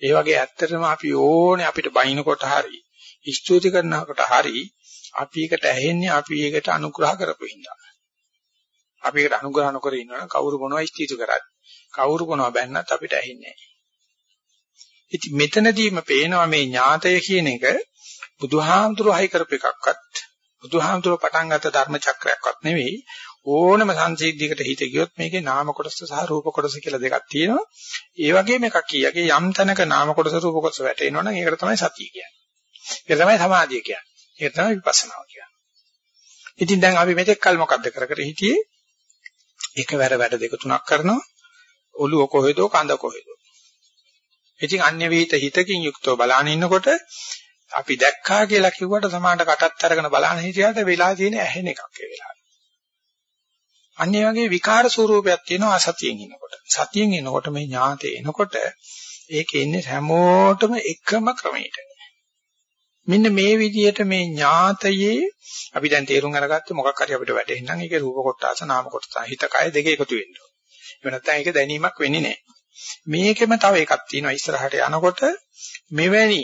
S1: ඒ වගේ ඇත්තටම අපි ඕනේ අපිට බයින්කොට හරි ස්තුති කරනකොට හරි අපි එකට ඇහෙන්නේ අපි ඒකට අනුග්‍රහ කරපු හින්දා. අපි ඒකට අනුග්‍රහ නොකර ඉන්නවා කවුරු මොනවා ස්තුති කරත් කවුරු මොනවා බැන්නත් අපිට ඇහෙන්නේ නැහැ. ඉතින් මෙතනදීම පේනවා මේ ඥාතය කියන එක බුදුහාමුදුරුවෝ හයි කරපු එකක්වත් බුදුහාමුදුරුවෝ පටන් ගත්ත ධර්ම චක්‍රයක්වත් නෙවෙයි ඕනම සංසිද්ධියකට හිත ගියොත් මේකේ නාම කොටස සහ රූප කොටස කියලා දෙකක් තියෙනවා. ඒ වගේම එකක් කියගේ යම් තැනක නාම කොටස රූප කොටස වැටෙනවා නම් ඒකට තමයි සතිය කියන්නේ. ඒක තමයි සමාධිය කියන්නේ. ඒක තමයි විපස්සනාව කියන්නේ. ඉතින් දැන් අපි මෙතෙක් කල් මොකද්ද කර කර හිටියේ? එකවර වැඩ දෙක තුනක් කරනවා. ඔළුව කොහෙදෝ කඳ කොහෙදෝ. ඉතින් අන්‍ය විහිිත හිතකින් යුක්තව බලාන ඉන්නකොට අපි දැක්කා කියලා කිව්වට සමානට කටත් අරගෙන බලන හිටියට වෙලා තියෙන ඇහෙන එකක් ඒ වෙලාවේ. අන්න ඒ වගේ විකාර ස්වරූපයක් තියෙනවා අසතියෙන් ඉනකොට. සතියෙන් ඉනකොට මේ ඥාතේ එනකොට ඒක එන්නේ හැමෝටම එකම ක්‍රමයකට. මෙන්න මේ විදිහට මේ ඥාතයේ අපි දැන් තේරුම් අරගත්තේ මොකක් හරි අපිට වැටෙන්නම් ඒකේ රූප කොටස නාම කොටස හිත කය දෙක එකතු වෙන්න ඕන. ඒ නැත්නම් ඒක දැනීමක් වෙන්නේ නැහැ. මේකෙම තව එකක් තියෙනවා ඉස්සරහට යනකොට මෙවැනි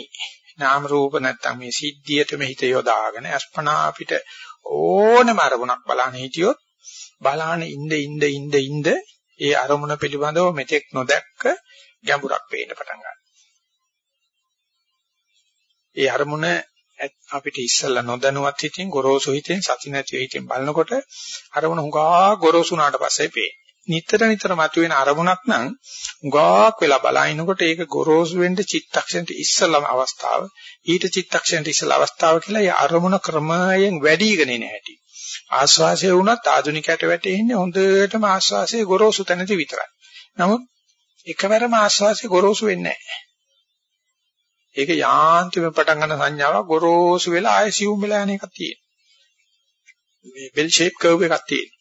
S1: නාම රූප නැත්නම් මේ සිද්ධියටම හිත යොදාගෙන අස්පනා අපිට ඕනම අරමුණක් බලන්න හිටියොත් බලාන ඉඳ ඉඳ ඉඳ ඉඳ ඒ අරමුණ පිළිබඳව මෙතෙක් නොදැක්ක ගැඹුරක් පේන්න පටන් ගන්නවා. ඒ අරමුණ අපිට ඉස්සල්ලා නොදැනුවත් හිතින් ගොරෝසු හිතෙන් සති නැති හිතෙන් බලනකොට අරමුණ හුඟා ගොරෝසු වුණාට පස්සේ පේන්නේ. නිතර නිතර මතුවෙන අරමුණක් නම් හුඟාක් වෙලා බලනකොට ඒක ගොරෝසු වෙන්න චිත්තක්ෂණයට ඉස්සලම අවස්ථාව ඊට චිත්තක්ෂණයට ඉස්සල අවස්ථාව කියලා ඒ අරමුණ ක්‍රමයෙන් වැඩිගෙන එන හැටි. ආස්වාසය වුණත් ආධුනිකයට වැටෙන්නේ හොඳටම ආස්වාසයේ ගොරෝසු තැනදී විතරයි. නමුත් එකවරම ආස්වාසයේ ගොරෝසු වෙන්නේ නැහැ. ඒක යාන්ත්‍රම පටන් ගන්න සංඥාවක් ගොරෝසු වෙලා ආයෙ සිවුම් වෙලා යන එකක් තියෙනවා. මේ බෙල් ෂේප් කර්ව් එකක් තියෙනවා.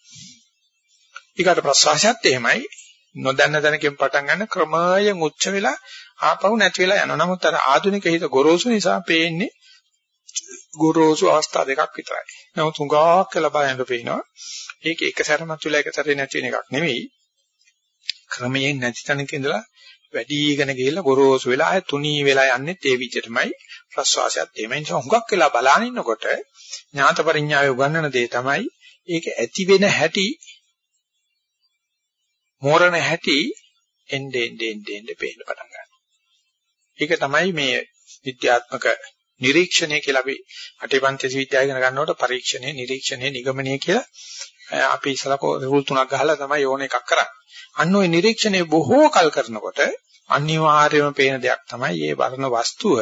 S1: ඊකට ප්‍රසවාසයත් එහෙමයි නොදන්න දැනකින් පටන් ගන්න ක්‍රමයෙන් උච්ච වෙලා ආපහු නැති වෙලා යනවා. නමුත් අර ආධුනික හිත ගොරෝසු නිසා පේන්නේ ගොරෝසු අවස්ථා දෙකක් විතරයි. නමුත් හුඟක් කියලා බලන්න පේනවා. ඒක එක සැරමත් වෙලා එක සැරේ නැති වෙන එකක් නෙවෙයි. ක්‍රමයෙන් නැති තැනක ඉඳලා වැඩිගෙන ගිහිල්ලා ගොරෝසු වෙලා ආය තුනී වෙලා යන්නේ ඒ විදිහටමයි ප්‍රස්වාසයත් එහෙමයි. නිසා හුඟක් වෙලා බලාගෙන ඉන්නකොට ඥාත පරිඥාවේ උගන්වන දේ තමයි ඒක ඇති වෙන හැටි මෝරණ හැටි එnde ende ende ende පේන්න පටන් ගන්නවා. ඒක තමයි මේ විද්‍යාත්මක නිරීක්ෂණය කියලා අපි අටේපන්ති විද්‍යාව ඉගෙන ගන්නකොට පරීක්ෂණය, නිරීක්ෂණය, නිගමනය කියලා අපි ඉස්සලා රුල් තුනක් ගහලා තමයි ඕන එකක් කරන්නේ. අන්න ওই නිරීක්ෂණය බොහෝ කල් කරනකොට අනිවාර්යයෙන්ම පේන දෙයක් තමයි මේ වර්ණ වස්තුව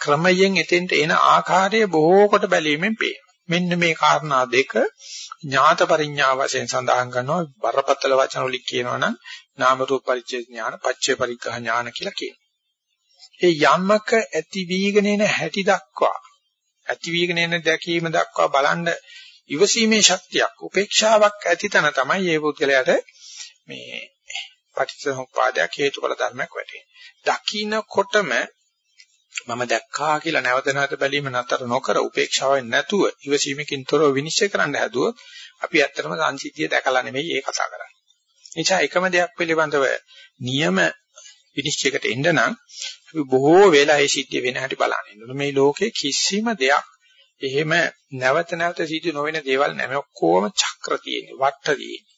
S1: ක්‍රමයෙන් එතෙන්ට එන ආකාරය බොහෝ කොට බැලීමෙන් පේනවා. මෙන්න මේ කාරණා දෙක ඥාත පරිඥා වශයෙන් සඳහන් කරනවා බරපතල වචන වලින් කියනවා නම් නාම රූප පරිච්ඡේ ඥාන, පච්චේ පරිග්‍රහ ඥාන කියලා කියනවා. ඒ යම්මක ඇති වීගෙන එන හැටි දක්වා ඇති වීගෙන එන දැකීම දක්වා බලන්න ඉවසීමේ ශක්තියක් උපේක්ෂාවක් ඇතිතන තමයි මේ පුද්ගලයාට මේ පටිච්චසමුප්පාදයක් හේතුඵල ධර්මයක් වැටෙන්නේ. දකින්නකොටම මම දැක්කා කියලා නැවත නැවත බැලීම නතර නොකර උපේක්ෂාවෙන් නැතුව ඉවසීමකින් තොරව විනිශ්චය කරන්න හැදුවොත් අපි ඇත්තටම සංසිද්ධිය දැකලා නෙවෙයි ඒ කතා කරන්නේ. එනිසා එකම දෙයක් පිළිබඳව නියම විනිශ්චයකට එන්න නම් අපි බොහෝ වෙලා ඒ සිද්ධිය වෙන හැටි බලන්න ඕනේ. මේ ලෝකේ කිසිම දෙයක් එහෙම නැවත නැවත සිදු නොවන දේවල් නැමෙ ඔක්කොම චක්‍ර තියෙන්නේ, වට්ට තියෙන්නේ.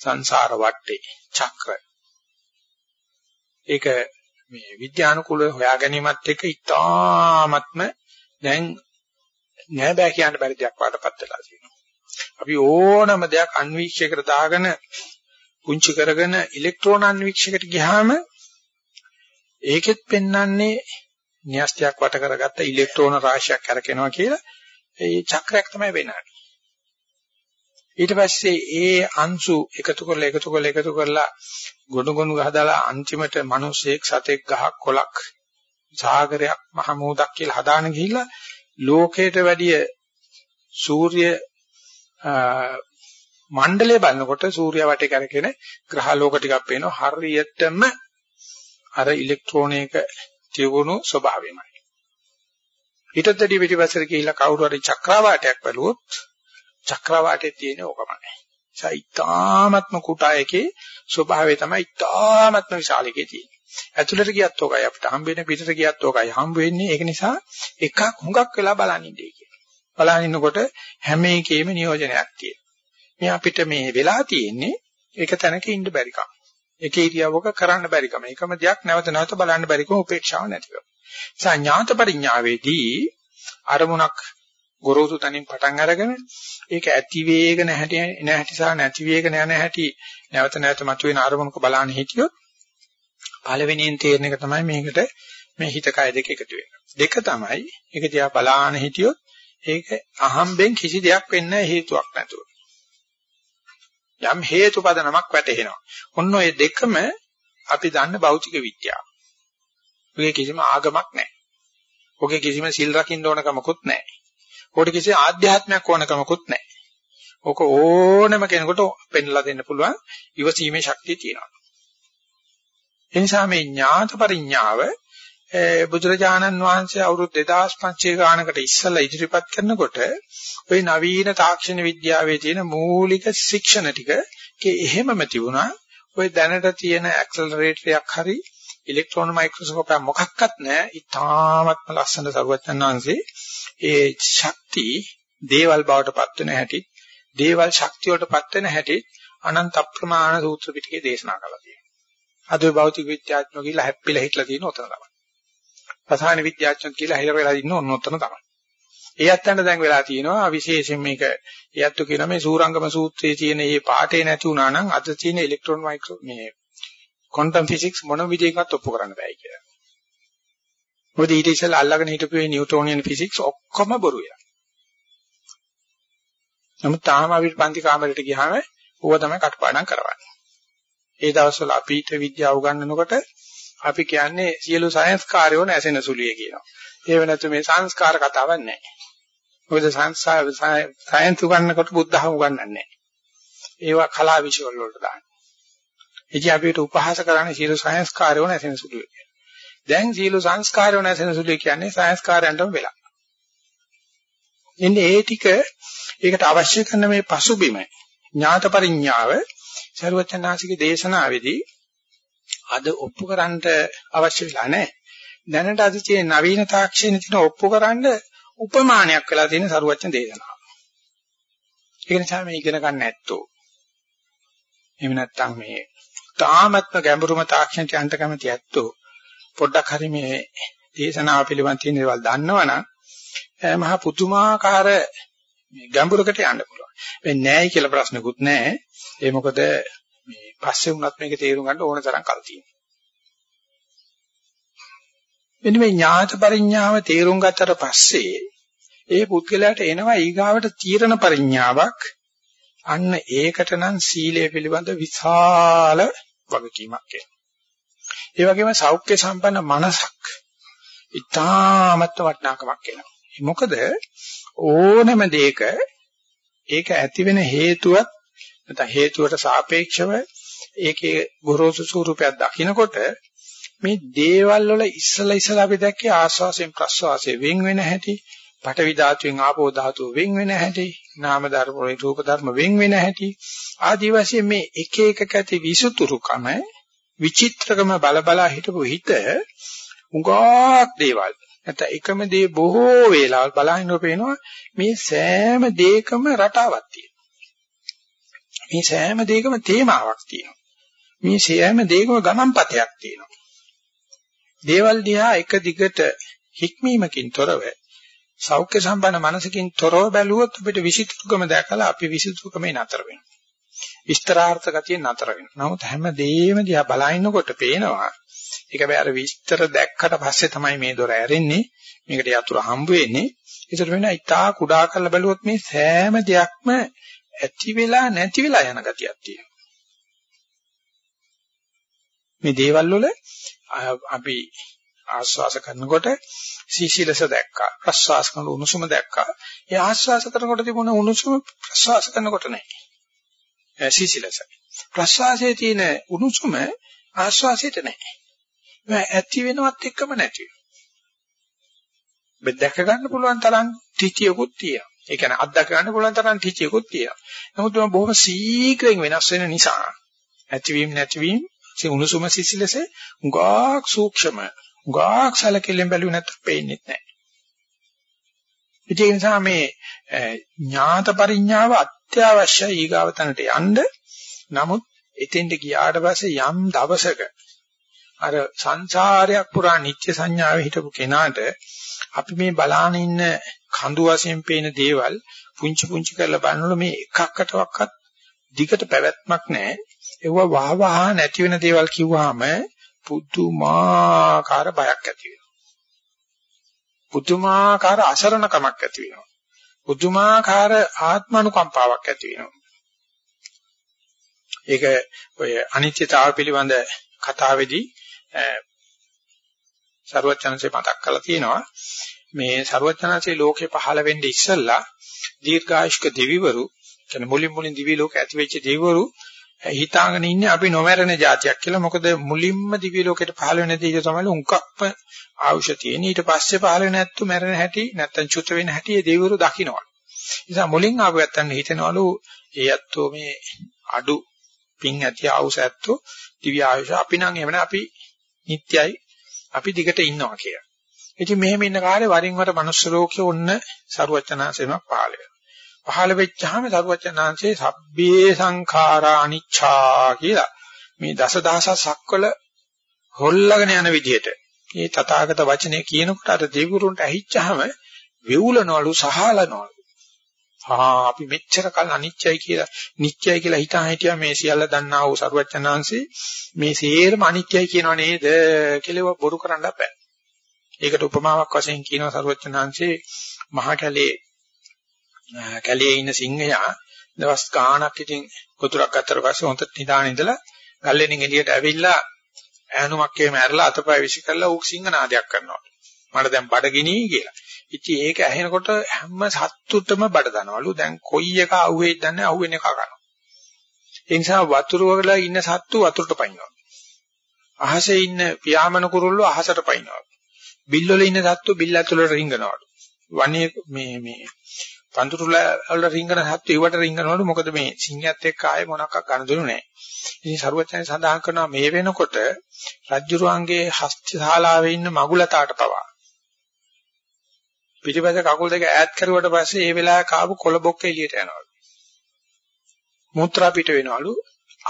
S1: සංසාර වට්ටේ චක්‍ර. ඒක මේ විද්‍යානුකූලව හොයා ගැනීමත් එක්ක ඉතාමත්ම දැන් නෑ බෑ කියන්න බැරි දෙයක් වඩපත් වෙලා තියෙනවා. අපි ඕනම දෙයක් අන්වීක්ෂයකට දාගෙන පුංචි කරගෙන ඉලෙක්ට්‍රෝන අන්වීක්ෂයකට ගියාම ඒකෙත් පෙන්වන්නේ න්‍යෂ්ටයක් වට කරගත්ත ඉලෙක්ට්‍රෝන රාශියක් කරකිනවා කියලා ඒ චක්‍රයක් තමයි වෙන්නේ. ඊට පස්සේ ඒ අංශු එකතු කරලා එකතු කරලා එකතු කරලා ගොනු ගොනු ගහදාලා අන්තිමට මිනිසෙක් සතෙක් ගහක් කොලක් සාගරයක් මහ මූදක් කියලා හදාන ගිහිල්ලා ලෝකයට වැඩිය සූර්ය මණ්ඩලය බලනකොට සූර්යා වටේ කරකින ග්‍රහ ලෝක ටිකක් පේනවා හරියටම අර ඉලෙක්ට්‍රෝනයක තියුණු ස්වභාවයමයි. ඊටත් වැඩි පිටිපස්සට ගිහිල්ලා කවුරු හරි චක්‍රාවාටයක් බැලුවොත් චක්‍රාවාටේ තියෙන ඕකමයි. සයිතාමත්ම කුටායකේ ස්වභාවය තමයි ඉතාමත්ම විශාලකේ තියෙන්නේ. ඇතුළට ගියත් ඕකයි අපිට හම්බ වෙන පිටට ගියත් ඕකයි හම්බ වෙන්නේ. ඒක නිසා එකක් හුඟක් වෙලා බලන් ඉන්නේ කියලා. බලන් ඉන්නකොට හැම එකේම නියෝජනයක් තියෙනවා. මේ අපිට මේ වෙලා තියෙන්නේ ඒක තැනක ඉන්න බැරිකම. එක ඉරියව්වක කරන්න බැරිකම. එකම දෙයක් නැවත නැවත බලන්න බැරිකම උපේක්ෂාව නැතිකම. සංඥාත පරිඥාවේදී අරමුණක් ගොරෝසු තනින් පටන් අරගෙන ඒක ඇති වේගන හැටි නැහැටි සහ නැති වේගන යන හැටි නැවත නැවත මතුවෙන අරමුණක බලන්න හිටියොත් පළවෙනියෙන් තේරෙන එක තමයි මේකට මේ හිත කය දෙක එකතු වෙන. දෙක තමයි ඒක දිහා බලාන හිටියොත් ඒක අහම්බෙන් කිසි දෙයක් වෙන්නේ හේතුවක් නැතුව. යම් හේතුපදනමක් වැටහෙනවා. ඔන්න ඔය දෙකම අපි දන්න භෞතික විද්‍යාව. ඔගේ කිසිම ආගමක් නැහැ. ඔගේ කිසිම සිල් රකින්න ඕන කමකුත් නැහැ. ඔකට කිසි ආධ්‍යාත්මයක් ඕන කමකුත් නැහැ. ඔක ඕනම කෙනෙකුට පෙන්ලා දෙන්න පුළුවන් ඉවසීමේ ශක්තිය තියෙනවා. ඒ නිසා මේ ඥාත පරිඥාව බුදුරජාණන් වහන්සේ අවුරුදු 2500 ගානකට ඉස්සෙල්ලා ඉදිරිපත් කරනකොට ওই නවීන තාක්ෂණ විද්‍යාවේ තියෙන මූලික ශික්ෂණ ටික එහෙමම තිබුණා. ওই දැනට තියෙන ඇක්සලරේටරයක් හරි ඉලෙක්ට්‍රෝන මයික්‍රොස්කෝප් එක මොකක්වත් නැහැ. ඉතාමත්ම ලස්සන සරුවචන් වහන්සේ ඒ ශක්ති දේවල් බවට පත් වෙන හැටි, දේවල් ශක්තිය වලට පත් වෙන හැටි අනන්ත අප්‍රමාණ සූත්‍ර පිටකේ දේශනා කළා තියෙනවා. අද භෞතික විද්‍යාඥයෝ කියලා හැප්පිලා හිටලා තියෙන උතන තමයි. රසායන විද්‍යාඥයෝ කියලා හිර වෙලා ඉන්න ඕන උතන තමයි. ඒ අත්තන්ට දැන් වෙලා තියෙනවා විශේෂයෙන් මේක ඒත්තු කියන මේ සූරංගම සූත්‍රයේ තියෙන මේ පාඩේ නැති වුණා නම් අද තියෙන ඉලෙක්ට්‍රෝන මයික්‍රෝ මේ ක්වොන්ටම් ෆිසික්ස් මොන විදිහකවත් ඔප්පු කරන්න බෑ කියලා. මොකද ඊට ඉස්සෙල්ලා අල්ලගෙන හිටපු මේ නිව්ටෝනියන් ෆිසික්ස් ඔක්කොම බොරුය. නමුත් තාම අපි පන්ති කාමරයට ගියාම ඌව තමයි කටපාඩම් කරවන්නේ. ඒ දවස්වල අපිට විද්‍යාව උගන්වනකොට අපි කියන්නේ සියලු සයන්ස් කාර්යෝ නැසෙන සුලිය කියනවා. ඒ වෙනතු මේ සංස්කාර කතාවක් නැහැ. මොකද සංස්කාර සයන්ස් උගන්වනකොට බුද්ධහම උගන්වන්නේ නැහැ. ඒවා කලා විෂය වලට දාන්නේ. ඉතින් අපිට උපහාස කරන්නේ සියලු සංස්කාරයෝ නැසෙන සුළුයි. දැන් සියලු සංස්කාරයෝ නැසෙන සුළු කියන්නේ සංස්කාරයන්ටම වෙලා. ඉන්නේ ඒ ටික ඒකට අවශ්‍ය කරන මේ පසුබිම ඥාත පරිඥාව ਸਰවචනාසිකේ දේශනාවේදී අද ඔප්පු කරන්න අවශ්‍ය වෙලා නැහැ. දැනට අද තියෙන නවීන තාක්ෂණයේ තියෙන ඔප්පු කරන්න උපමානයක් වෙලා තියෙන ਸਰවචන දේශනාව. ඒක නිසා මේ ඉගෙන ගන්න ඇත්තෝ. එහෙම නැත්නම් මේ තාමත්ම ගැඹුරුම තාක්ෂණයට යන්න කැමති ඇත්තෝ පොඩ්ඩක් හරි මේ දේශනාව පිළිබඳ තියෙන දේවල් දන්නවනම් මහා පුදුමාකාර ගැඹුරකට යන්න පුළුවන්. මේ නෑයි කියලා ප්‍රශ්නකුත් නෑ. ඒ මොකද මේ පස්සේ වුණත් මේක තේරුම් ගන්න ඕන තරම් කල් තියෙනවා. මෙන්න මේ ඥාත පරිඥාව තේරුම් ගත්තට පස්සේ ඒ පුද්ගලයාට එනවා ඊගාවට තීරණ පරිඥාවක් අන්න ඒකට නම් සීලය පිළිබඳ විශාල වගකීමක් එනවා. ඒ වගේම සෞඛ්‍ය සම්පන්න මනසක් ඉතාමත් වටිනාකමක් එනවා. මොකද ඕනම දෙයක ඒක ඇති වෙන හේතුවත් නැත්නම් හේතුවට සාපේක්ෂව ඒකේ ගොරෝසු ස්වරූපයක් දකිනකොට මේ දේවල් වල ඉස්සලා ඉස්සලා අපි දැක්කේ ආස්වාසයෙන් ප්‍රස්වාසයෙන් වෙන් වෙන හැටි පඨවි ධාතුවෙන් ආපෝ ධාතුව වෙන් වෙන හැටි නාම ධර්ම වලින් රූප ධර්ම වෙන් වෙන හැටි ආදී වශයෙන් මේ එක එකක ඇති විසුතුරුකම විචිත්‍රකම බලබලා හිටපු හිත උගාක් දේවල්. නැත්නම් එකම දේ බොහෝ වේලාවල් බලහින්නව පේනවා මේ සෑම දෙයකම රටාවක් තියෙනවා. මේ සෑම දෙයකම තේමාවක් තියෙනවා. මේ සෑම දෙයකම ගමන්පතයක් තියෙනවා. දේවල් දිහා එක දිගට හික්මීමකින් තොරව සෞඛ්‍ය සම්පන්න මනසකින් තොරව බැලුවොත් අපිට විසිතුරුකම දැකලා අපි විසිතුරුකමේ නතර වෙනවා. විස්තරාර්ථ ගතිය නතර වෙනවා. නමුත් හැම දෙයක්ම දිහා බලනකොට පේනවා ඒක බෑ අර විස්තර දැක්කට පස්සේ තමයි මේ දොර ඇරෙන්නේ. මේකට යතුරු හම්බ වෙන්නේ. ඒතර වෙන ඉතා කුඩා කරලා බැලුවොත් මේ සෑම දෙයක්ම ඇති වෙලා නැති වෙලා යන ගතියක් තියෙනවා. මේ දේවල් වල අපි ආස්වාස කරනකොට සීශීලස දැක්කා. ප්‍රස්වාස කරන උණුසුම දැක්කා. ඒ ආස්වාස කරනකොට තිබුණ උණුසුම ප්‍රස්වාස කරනකොට නැහැ. සීශීලස. ප්‍රස්වාසයේ තියෙන උණුසුම ආස්වාසයට නැහැ. ඒ ඇති වෙනවත් එක්කම නැති වෙනවා. දැක ගන්න පුළුවන් තරම් තිතියකුත් තියෙනවා. ඒ කියන්නේ අත්දක ගන්න පුළුවන් තරම් තිතියකුත් තියෙනවා. නමුත් මම බොහොම ශීඝ්‍රයෙන් වෙනස් වෙන නිසා ඇතිවීම නැතිවීම උණුසුම සිසිලස උගාක් සූක්ෂම උගාක් සැලකිල්ලෙන් බැලුවේ නැත්නම් පේන්නේ නැහැ. ඒ නිසා මේ ඥාත පරිඥාව අත්‍යවශ්‍යයි ඊගාවතනට යන්න. නමුත් එතෙන්ට ගියාට පස්සේ යම් දවසක අර සංසාරයක් පුරා නිත්‍ය සංඥාවේ හිටපු කෙනාට අපි මේ බලාන ඉන්න කඳු වශයෙන් පේන දේවල් පුංචි පුංචි කරලා බලනකොට මේ එකක්කටවත් දිගට පැවැත්මක් නැහැ. ඒව වහ වහ නැති වෙන දේවල් කිව්වහම පුදුමාකාර බයක් ඇති වෙනවා. පුදුමාකාර අසරණකමක් ඇති වෙනවා. පුදුමාකාර ආත්මනුකම්පාවක් ඇති වෙනවා. ඒක ඔය අනිත්‍යතාව පිළිබඳ කතාවේදී ਸਰවඥාන්සේ මතක් කරලා තියෙනවා මේ ਸਰවඥාන්සේ ලෝකේ පහළ වෙන්නේ ඉස්සෙල්ලා දීර්ඝායුෂ්ක දෙවිවරු කියන මුලින් මුලින් දිවි ලෝක ඇති වෙච්ච දෙවිවරු හිතාගෙන ඉන්නේ අපි නොමරන જાතියක් කියලා. මොකද මුලින්ම දිව්‍ය ලෝකෙට පහළ වෙන දේ තමයි උන්කප්ප ආවශ්‍ය තියෙන. ඊට පස්සේ පහළ වෙන නැත්තු මැරෙන හැටි නැත්තම් චුත වෙන හැටි ඒ දෙවිවරු දකින්නවා. නිසා මුලින් ආපු යත්තන් හිතනවලු ඒ යත්තෝ මේ අඩු පිං ඇති ආවුස ඇත්තෝ දිව්‍ය ආයුෂ අපි නම් එහෙම අපි නිට්ටයයි අපි දිගට ඉන්නවා කියලා. ඉතින් මෙහෙම ඉන්න කාලේ වරින් වර මනුස්ස ලෝකේ ඔන්න සරුවචනාසෙමක් පහළ වෙනවා. පහළ වෙච්චාම සරුවචනාංශේ සබ්බේ සංඛාරා අනිච්චා කියලා. මේ දසදහසක් සක්වල හොල්ලගෙන යන විදිහට මේ තථාගත වචනේ කියනකොට අර දෙවිවරුන්ට ඇහිච්චාම වෙවුලනවලු සහලනවලු. ආ අපි මෙච්චර කල් අනිච්චයි කියලා නිච්චයි කියලා හිතා හිටියා මේ සියල්ල දන්නා වූ සරුවචනාංශේ. මේ සේරම අනිච්චයි කියනව නේද කියලා බොරු කරන්න බෑ. ඒකට උපමාවක් වශයෙන් කියනවා සරුවචනාංශේ මහා කැලේ කැලේ ඉන්න සිංහයා දවස් ගාණක් ඉතින් කොතුරක් අතර පස්සේ හොඳ නිදාන ඉඳලා ගල්ලෙනින් එළියට ඇවිල්ලා ඈනුමක් එහෙම ඇරලා අතපය විසි කරලා ඌ සිංහනාදයක් කරනවා. මට දැන් බඩගිනි කියලා. ඉතින් ඒක ඇහෙනකොට හැම සත්තුටම බඩ දනවලු. දැන් කොයි එක අහුවේද දන්නේ අහුවෙන එක කරනවා. ඒ නිසා වතුර වල ඉන්න සත්තු වතුරට පයින්නවා. අහසේ ඉන්න පියාඹන කුරුල්ලෝ අහසට පයින්නවා. බිල්වල ඉන්න සත්තු බිල් ඇතුළට රිංගනවලු. වනේ මේ මේ පඳුරු වල රිංගන සත්තු ඒවට රිංගනවලු මොකද මේ සිංහයත් එක්ක ආයේ මොනක්ක් ගන්නදුනු නැහැ. ඉතින් සරුවචන සඳහන් කරනවා මේ වෙනකොට රජ්ජුරුවන්ගේ හස්තශාලාවේ ඉන්න මගුලතාවට පවා පිටිපස්ස කකුල් දෙක ඈත් කරුවට පස්සේ ඒ වෙලාවේ කාපු කොළබොක්ක එළියට යනවලු. මුත්‍රා පිට වෙනවලු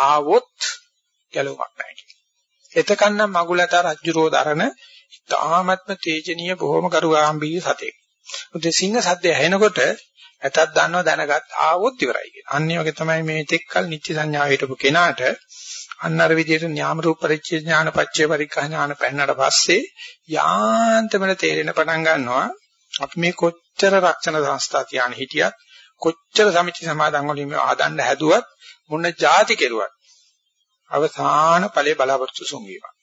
S1: ආවොත් ගැලවමක් නැහැ කියලා. එතකන්නම් මගුලතා රජ්ජුරෝ දරන තාමත්ම තේජනීය බොහොම කරුගාම්භීර සතෙක්. මුතේ සිංහ සද්දය ඇහෙනකොට ඇතත් දන්නව දැනගත් ආවොත් ඉවරයි කියලා. අන්න වගේ තමයි මේ තෙක්කල් නිත්‍ය සංඥාව හිටපු කෙනාට අන්න අර විදිහට ඥාම රූප පරිච්ඡේ ඥාන පච්චේ පරික්ඛා ඥාන පෙන්නට පස්සේ යාන්තමන තේරෙන පටන් ගන්නවා අපි මේ කොච්චර රක්ෂණ සංස්ථා තියාන හිටියත් කොච්චර සමිති සමාදන් වලින් මේ ආදන්න හැදුවත් මොන જાති කෙරුවත් අවසාන ඵලයේ බලාපොරොත්තු සුන් වීමක්.